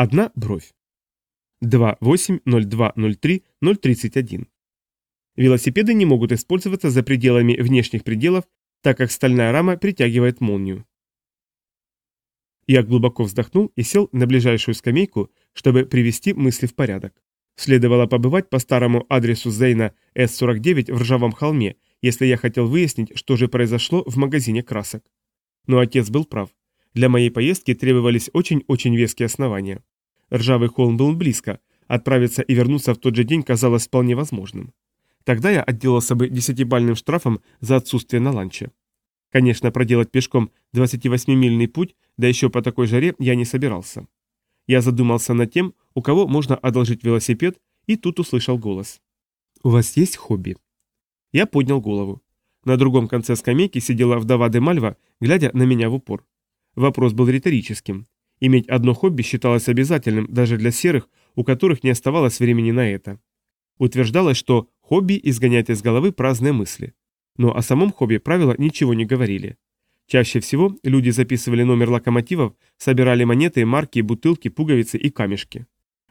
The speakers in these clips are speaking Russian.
Одна бровь. 28.02.03.031. Велосипеды не могут использоваться за пределами внешних пределов, так как стальная рама притягивает молнию. Я глубоко вздохнул и сел на ближайшую скамейку, чтобы привести мысли в порядок. Следовало побывать по старому адресу Зейна С-49 в Ржавом холме, если я хотел выяснить, что же произошло в магазине красок. Но отец был прав. Для моей поездки требовались очень-очень веские основания. Ржавый холм был близко, отправиться и вернуться в тот же день казалось вполне возможным. Тогда я отделался бы десятибальным штрафом за отсутствие на ланче. Конечно, проделать пешком 28-мильный путь, да еще по такой жаре, я не собирался. Я задумался над тем, у кого можно одолжить велосипед, и тут услышал голос. «У вас есть хобби?» Я поднял голову. На другом конце скамейки сидела вдова де Мальва, глядя на меня в упор. Вопрос был риторическим. Иметь одно хобби считалось обязательным даже для серых, у которых не оставалось времени на это. Утверждалось, что хобби изгоняет из головы праздные мысли. Но о самом хобби правила ничего не говорили. Чаще всего люди записывали номер локомотивов, собирали монеты, марки, бутылки, пуговицы и камешки.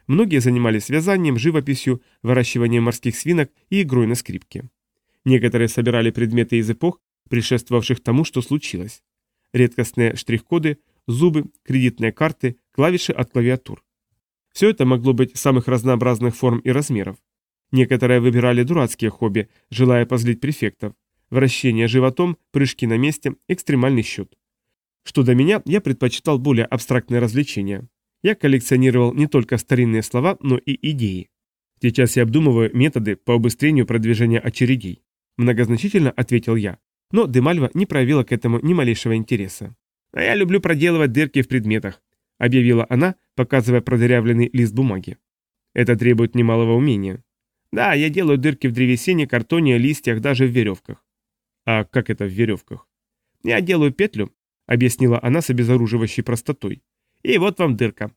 Многие занимались вязанием, живописью, выращиванием морских свинок и игрой на скрипке. Некоторые собирали предметы из эпох, предшествовавших тому, что случилось. Редкостные штрих-коды, зубы, кредитные карты, клавиши от клавиатур. Все это могло быть самых разнообразных форм и размеров. Некоторые выбирали дурацкие хобби, желая позлить префектов. Вращение животом, прыжки на месте, экстремальный счет. Что до меня, я предпочитал более абстрактные развлечения. Я коллекционировал не только старинные слова, но и идеи. Сейчас я обдумываю методы по убыстрению продвижения очередей. Многозначительно ответил я, но Демальва не проявила к этому ни малейшего интереса. «А я люблю проделывать дырки в предметах», — объявила она, показывая продырявленный лист бумаги. «Это требует немалого умения». «Да, я делаю дырки в древесине, картоне, листьях, даже в веревках. «А как это в веревках?» «Я делаю петлю», — объяснила она с обезоруживающей простотой. «И вот вам дырка.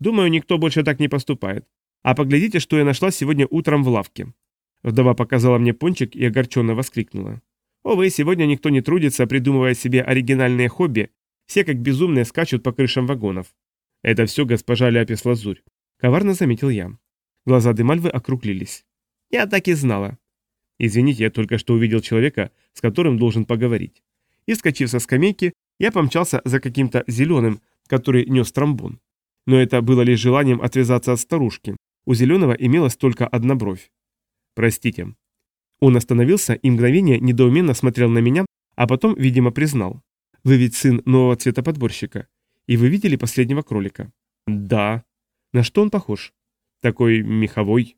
Думаю, никто больше так не поступает. А поглядите, что я нашла сегодня утром в лавке». Вдова показала мне пончик и огорченно воскликнула. «Увы, сегодня никто не трудится, придумывая себе оригинальные хобби. Все как безумные скачут по крышам вагонов». «Это все госпожа Ляпис Лазурь», — коварно заметил я. Глаза Демальвы округлились. «Я так и знала. Извините, я только что увидел человека, с которым должен поговорить. И, вскочив со скамейки, я помчался за каким-то зеленым, который нес тромбон. Но это было лишь желанием отвязаться от старушки. У зеленого имелась только одна бровь. «Простите». Он остановился и мгновение недоуменно смотрел на меня, а потом, видимо, признал. «Вы ведь сын нового цветоподборщика. И вы видели последнего кролика?» «Да». «На что он похож?» «Такой меховой».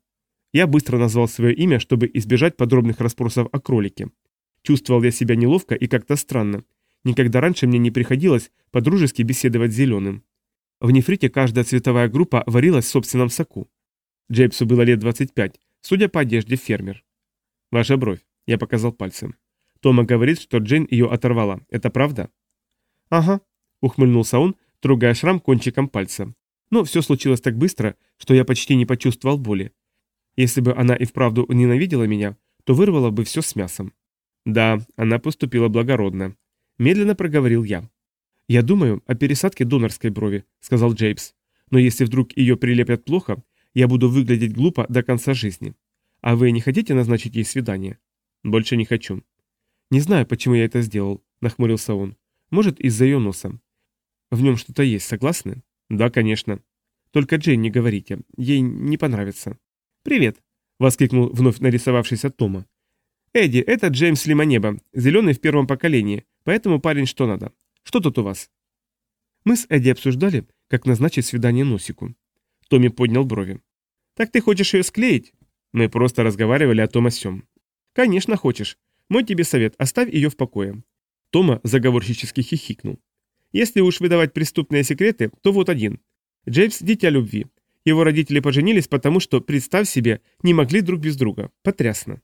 Я быстро назвал свое имя, чтобы избежать подробных расспросов о кролике. Чувствовал я себя неловко и как-то странно. Никогда раньше мне не приходилось подружески беседовать с зеленым. В нефрите каждая цветовая группа варилась в собственном соку. Джейпсу было лет 25, судя по одежде фермер. «Ваша бровь», — я показал пальцем. Тома говорит, что Джейн ее оторвала. Это правда? «Ага», — ухмыльнулся он, трогая шрам кончиком пальца. Но все случилось так быстро, что я почти не почувствовал боли. Если бы она и вправду ненавидела меня, то вырвала бы все с мясом. Да, она поступила благородно. Медленно проговорил я. «Я думаю о пересадке донорской брови», — сказал Джейбс. «Но если вдруг ее прилепят плохо, я буду выглядеть глупо до конца жизни. А вы не хотите назначить ей свидание?» «Больше не хочу». «Не знаю, почему я это сделал», — нахмурился он. «Может, из-за ее носа. В нем что-то есть, согласны?» «Да, конечно». «Только Джейн не говорите, ей не понравится». «Привет!» — воскликнул вновь нарисовавшийся Тома. «Эдди, это Джеймс Лимонеба, зеленый в первом поколении, поэтому парень что надо. Что тут у вас?» Мы с Эдди обсуждали, как назначить свидание Носику. Томми поднял брови. «Так ты хочешь ее склеить?» Мы просто разговаривали о том о сём. «Конечно хочешь. Мой тебе совет, оставь ее в покое». Тома заговорщически хихикнул. «Если уж выдавать преступные секреты, то вот один. Джеймс – дитя любви. Его родители поженились, потому что, представь себе, не могли друг без друга. Потрясно.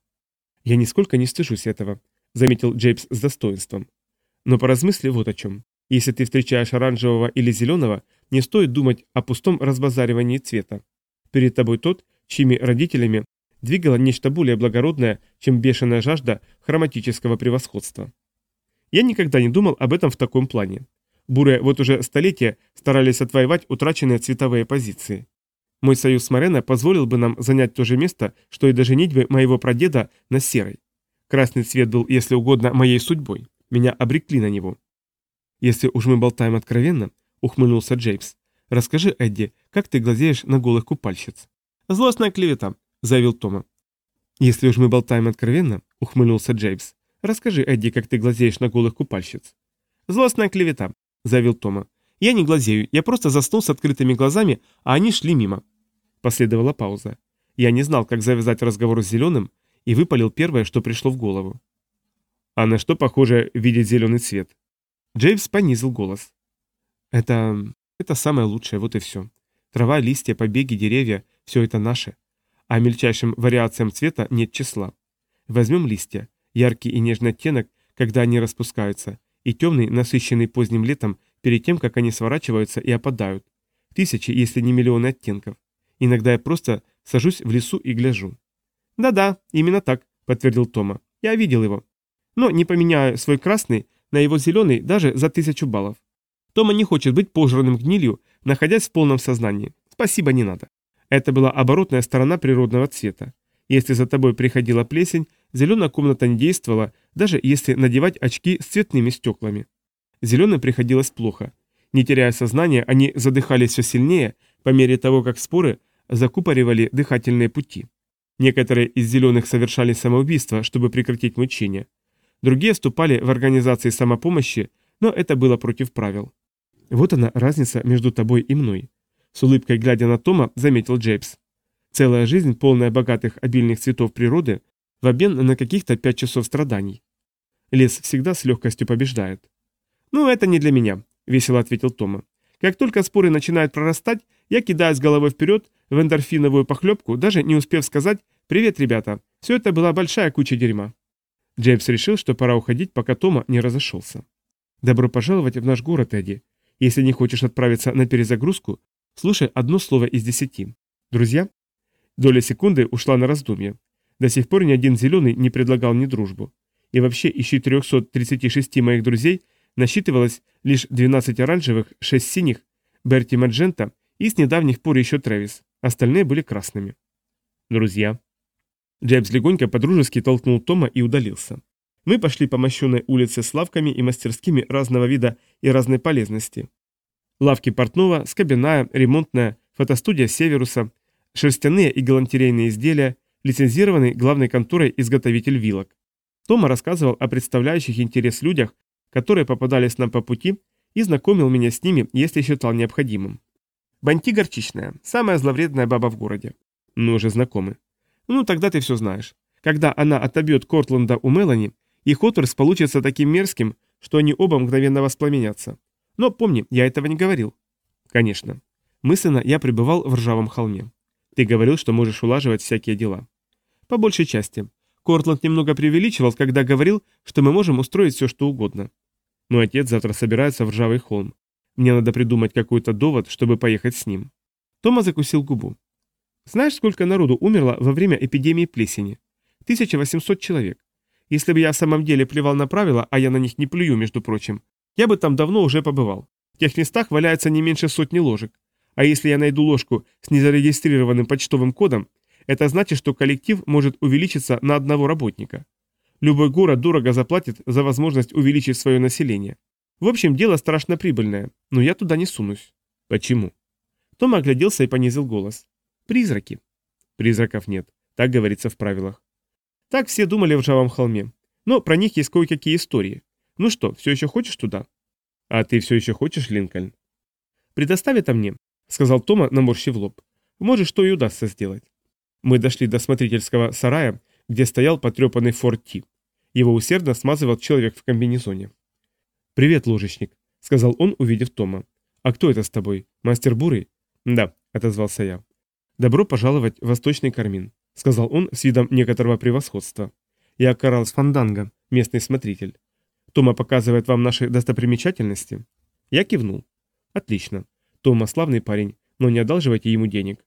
Я нисколько не стыжусь этого, заметил Джеймс с достоинством. Но поразмысли вот о чем. Если ты встречаешь оранжевого или зеленого, не стоит думать о пустом разбазаривании цвета. Перед тобой тот, чьими родителями двигало нечто более благородное, чем бешеная жажда хроматического превосходства. Я никогда не думал об этом в таком плане. Буры вот уже столетия старались отвоевать утраченные цветовые позиции. Мой союз с Морено позволил бы нам занять то же место, что и до женитьбы моего прадеда на серой. Красный цвет был, если угодно, моей судьбой. Меня обрекли на него. Если уж мы болтаем откровенно, ухмыльнулся Джеймс, расскажи, Эдди, как ты глазеешь на голых купальщиц? Злостная клевета, заявил Тома. Если уж мы болтаем откровенно, ухмыльнулся Джеймс, расскажи, Эдди, как ты глазеешь на голых купальщиц. Злостная клевета, заявил Тома. Я не глазею, я просто заснул с открытыми глазами, а они шли мимо. Последовала пауза. Я не знал, как завязать разговор с Зеленым, и выпалил первое, что пришло в голову. А на что похоже видеть зеленый цвет? Джеймс понизил голос. Это... это самое лучшее, вот и все. Трава, листья, побеги, деревья – все это наше. А мельчайшим вариациям цвета нет числа. Возьмем листья, яркий и нежный оттенок, когда они распускаются, и темный, насыщенный поздним летом, перед тем, как они сворачиваются и опадают. Тысячи, если не миллионы оттенков. Иногда я просто сажусь в лесу и гляжу. «Да-да, именно так», — подтвердил Тома. «Я видел его. Но не поменяю свой красный на его зеленый даже за тысячу баллов. Тома не хочет быть пожранным гнилью, находясь в полном сознании. Спасибо, не надо. Это была оборотная сторона природного цвета. Если за тобой приходила плесень, зеленая комната не действовала, даже если надевать очки с цветными стеклами. Зеленым приходилось плохо. Не теряя сознания, они задыхались все сильнее, по мере того, как споры закупоривали дыхательные пути. Некоторые из зеленых совершали самоубийство, чтобы прекратить мучения. Другие вступали в организации самопомощи, но это было против правил. Вот она разница между тобой и мной. С улыбкой глядя на Тома, заметил Джеймс. Целая жизнь, полная богатых обильных цветов природы, в обмен на каких-то пять часов страданий. Лес всегда с легкостью побеждает. «Ну, это не для меня», — весело ответил Тома. «Как только споры начинают прорастать, я кидаюсь головой вперед в эндорфиновую похлебку, даже не успев сказать «Привет, ребята». Все это была большая куча дерьма». Джеймс решил, что пора уходить, пока Тома не разошелся. «Добро пожаловать в наш город, Эдди. Если не хочешь отправиться на перезагрузку, слушай одно слово из десяти. Друзья?» Доля секунды ушла на раздумье. До сих пор ни один зеленый не предлагал мне дружбу. И вообще из 436 моих друзей насчитывалось лишь 12 оранжевых, 6 синих, Берти Маджента и с недавних пор еще Трэвис. Остальные были красными. Друзья. Джеймс легонько подружески толкнул Тома и удалился. Мы пошли по мощенной улице с лавками и мастерскими разного вида и разной полезности. Лавки портного, скобяная, ремонтная, фотостудия Северуса, шерстяные и галантерейные изделия, лицензированный главной конторой изготовитель вилок. Тома рассказывал о представляющих интерес людях, которые попадались нам по пути, и знакомил меня с ними, если считал необходимым. Банти горчичная, самая зловредная баба в городе. Мы уже знакомы. Ну, тогда ты все знаешь. Когда она отобьет Кортленда у Мелани, их отверс получится таким мерзким, что они оба мгновенно воспламенятся. Но помни, я этого не говорил. Конечно. Мысленно я пребывал в ржавом холме. Ты говорил, что можешь улаживать всякие дела. По большей части. Кортланд немного преувеличивал, когда говорил, что мы можем устроить все, что угодно. Но отец завтра собирается в ржавый холм. Мне надо придумать какой-то довод, чтобы поехать с ним. Тома закусил губу. Знаешь, сколько народу умерло во время эпидемии плесени? 1800 человек. Если бы я в самом деле плевал на правила, а я на них не плюю, между прочим, я бы там давно уже побывал. В тех местах валяется не меньше сотни ложек. А если я найду ложку с незарегистрированным почтовым кодом, это значит, что коллектив может увеличиться на одного работника. Любой город дорого заплатит за возможность увеличить свое население. В общем, дело страшно прибыльное, но я туда не сунусь. Почему? Том огляделся и понизил голос. Призраки. Призраков нет, так говорится в правилах. Так все думали в Жавом холме. Но про них есть кое-какие истории. Ну что, все еще хочешь туда? А ты все еще хочешь, Линкольн? Предоставь это мне, сказал Тома, наморщив лоб. Может, что и удастся сделать. Мы дошли до смотрительского сарая, где стоял потрепанный Форд Ти. Его усердно смазывал человек в комбинезоне. «Привет, ложечник», — сказал он, увидев Тома. «А кто это с тобой? Мастер Бурый?» «Да», — отозвался я. «Добро пожаловать в Восточный Кармин», — сказал он с видом некоторого превосходства. «Я Каралс Фанданга, местный смотритель. Тома показывает вам наши достопримечательности?» Я кивнул. «Отлично. Тома славный парень, но не одалживайте ему денег».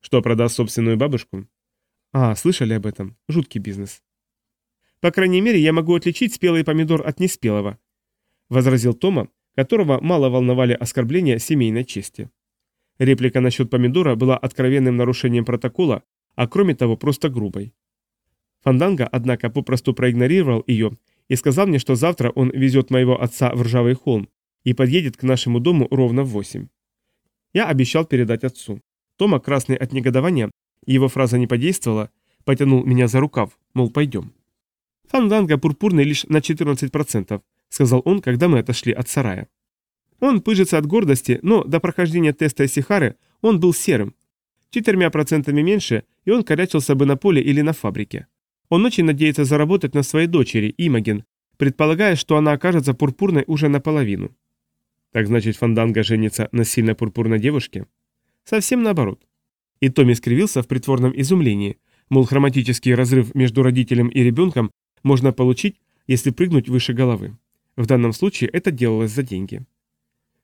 «Что, продаст собственную бабушку?» «А, слышали об этом? Жуткий бизнес». «По крайней мере, я могу отличить спелый помидор от неспелого», — возразил Тома, которого мало волновали оскорбления семейной чести. Реплика насчет помидора была откровенным нарушением протокола, а кроме того просто грубой. Фанданга, однако, попросту проигнорировал ее и сказал мне, что завтра он везет моего отца в Ржавый холм и подъедет к нашему дому ровно в восемь. Я обещал передать отцу. Тома, красный от негодования, его фраза не подействовала, потянул меня за рукав, мол, пойдем. Фанданга пурпурный лишь на 14%, сказал он, когда мы отошли от сарая. Он пыжится от гордости, но до прохождения теста Сихары он был серым. Четырьмя процентами меньше, и он корячился бы на поле или на фабрике. Он очень надеется заработать на своей дочери, Имаген, предполагая, что она окажется пурпурной уже наполовину. Так значит, Фанданга женится на сильно пурпурной девушке? Совсем наоборот. И Томми скривился в притворном изумлении, мол, хроматический разрыв между родителем и ребенком можно получить, если прыгнуть выше головы. В данном случае это делалось за деньги.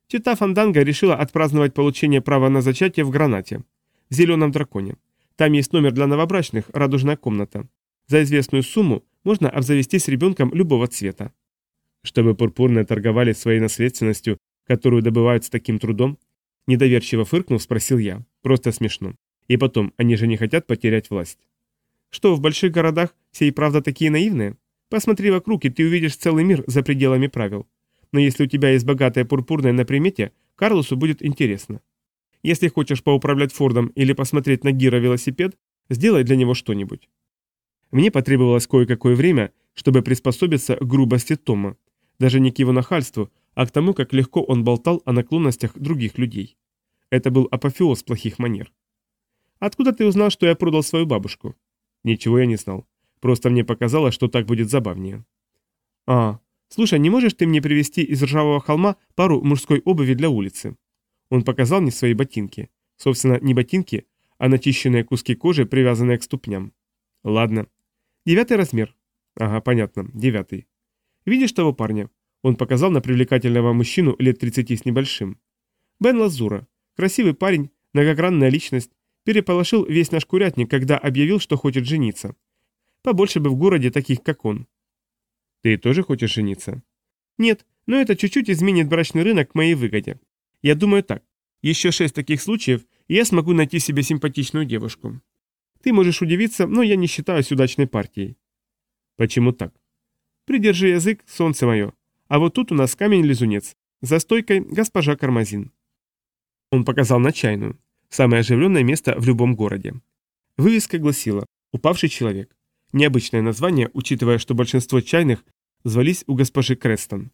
Чита Фанданга решила отпраздновать получение права на зачатие в Гранате, в Зеленом Драконе. Там есть номер для новобрачных, радужная комната. За известную сумму можно обзавестись ребенком любого цвета. Чтобы пурпурные торговали своей наследственностью, которую добывают с таким трудом? Недоверчиво фыркнув, спросил я. Просто смешно. И потом, они же не хотят потерять власть. Что, в больших городах все и правда такие наивные? Посмотри вокруг, и ты увидишь целый мир за пределами правил. Но если у тебя есть богатая пурпурная на примете, Карлосу будет интересно. Если хочешь поуправлять Фордом или посмотреть на Гира велосипед, сделай для него что-нибудь. Мне потребовалось кое-какое время, чтобы приспособиться к грубости Тома, даже не к его нахальству, а к тому, как легко он болтал о наклонностях других людей. Это был апофеоз плохих манер. «Откуда ты узнал, что я продал свою бабушку?» «Ничего я не знал. Просто мне показалось, что так будет забавнее». «А, слушай, не можешь ты мне привезти из ржавого холма пару мужской обуви для улицы?» Он показал мне свои ботинки. Собственно, не ботинки, а начищенные куски кожи, привязанные к ступням. «Ладно, Девятый размер. Ага, понятно, девятый. Видишь того парня? Он показал на привлекательного мужчину лет 30 с небольшим. Бен Лазура. Красивый парень, многогранная личность. Переполошил весь наш курятник, когда объявил, что хочет жениться. Побольше бы в городе таких, как он. Ты тоже хочешь жениться? Нет, но это чуть-чуть изменит брачный рынок к моей выгоде. Я думаю так. Еще шесть таких случаев, и я смогу найти себе симпатичную девушку. Ты можешь удивиться, но я не считаюсь удачной партией. Почему так? Придержи язык, солнце мое. А вот тут у нас камень-лизунец. За стойкой госпожа Кармазин. Он показал на чайную. Самое оживленное место в любом городе. Вывеска гласила «Упавший человек». Необычное название, учитывая, что большинство чайных звались у госпожи Крестон.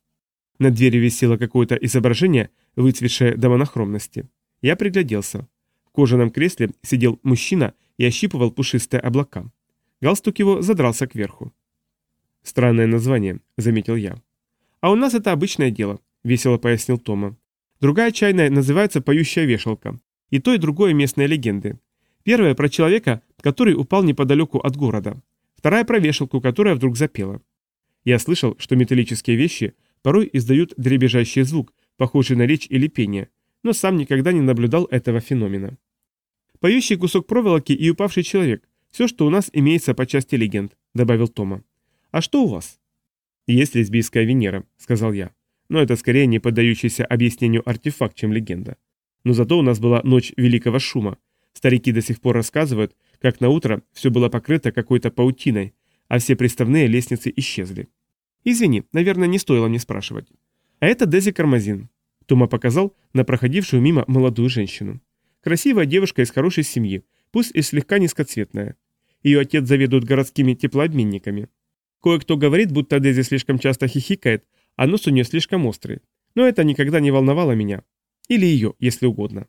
На двери висело какое-то изображение, выцветшее до монохромности. Я пригляделся. В кожаном кресле сидел мужчина и ощипывал пушистые облака. Галстук его задрался кверху. «Странное название», — заметил я. «А у нас это обычное дело», — весело пояснил Тома. «Другая чайная называется «Поющая вешалка». И то, и другое местные легенды. Первая про человека, который упал неподалеку от города. Вторая про вешалку, которая вдруг запела. Я слышал, что металлические вещи порой издают дребезжащий звук, похожий на речь или пение, но сам никогда не наблюдал этого феномена. Поющий кусок проволоки и упавший человек. Все, что у нас имеется по части легенд», — добавил Тома. «А что у вас?» «Есть лесбийская Венера», — сказал я. «Но это скорее не поддающийся объяснению артефакт, чем легенда. Но зато у нас была ночь великого шума. Старики до сих пор рассказывают, как на утро все было покрыто какой-то паутиной, а все приставные лестницы исчезли. Извини, наверное, не стоило мне спрашивать. А это Дези Кармазин. Тома показал на проходившую мимо молодую женщину. Красивая девушка из хорошей семьи, пусть и слегка низкоцветная. Ее отец заведует городскими теплообменниками. Кое-кто говорит, будто Дези слишком часто хихикает, а нос у нее слишком острый. Но это никогда не волновало меня. Или ее, если угодно.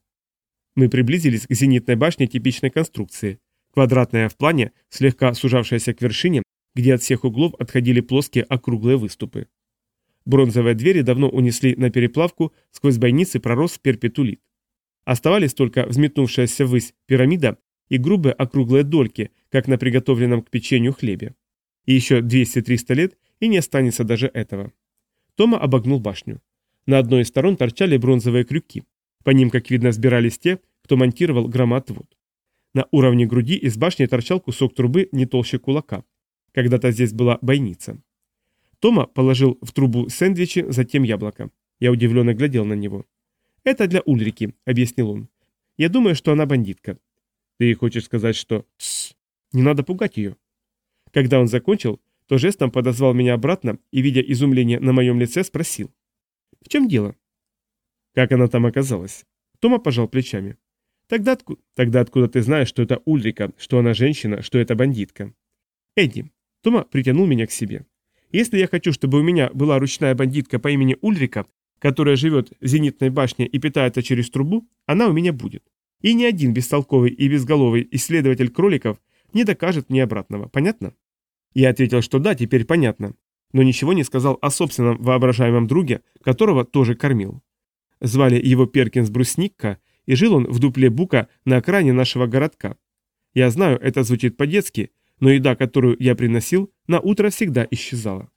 Мы приблизились к зенитной башне типичной конструкции. Квадратная в плане, слегка сужавшаяся к вершине, где от всех углов отходили плоские округлые выступы. Бронзовые двери давно унесли на переплавку, сквозь бойницы пророс перпетулит. Оставались только взметнувшаяся ввысь пирамида и грубые округлые дольки, как на приготовленном к печенью хлебе. И еще 200-300 лет, и не останется даже этого. Тома обогнул башню. На одной из сторон торчали бронзовые крюки. По ним, как видно, сбирались те, кто монтировал громоотвод. На уровне груди из башни торчал кусок трубы не толще кулака. Когда-то здесь была бойница. Тома положил в трубу сэндвичи, затем яблоко. Я удивленно глядел на него. «Это для Ульрики», — объяснил он. «Я думаю, что она бандитка». «Ты хочешь сказать, что...» «Тссс! Не надо пугать ее». Когда он закончил, то жестом подозвал меня обратно и, видя изумление на моем лице, спросил. «В чем дело?» «Как она там оказалась?» Тома пожал плечами. «Тогда, отку... Тогда откуда ты знаешь, что это Ульрика, что она женщина, что это бандитка?» «Эдди». Тома притянул меня к себе. «Если я хочу, чтобы у меня была ручная бандитка по имени Ульрика, которая живет в зенитной башне и питается через трубу, она у меня будет. И ни один бестолковый и безголовый исследователь кроликов не докажет мне обратного. Понятно?» Я ответил, что да, теперь понятно, но ничего не сказал о собственном воображаемом друге, которого тоже кормил. Звали его Перкинс Брусникка, и жил он в дупле бука на окраине нашего городка. Я знаю, это звучит по-детски, но еда, которую я приносил, на утро всегда исчезала.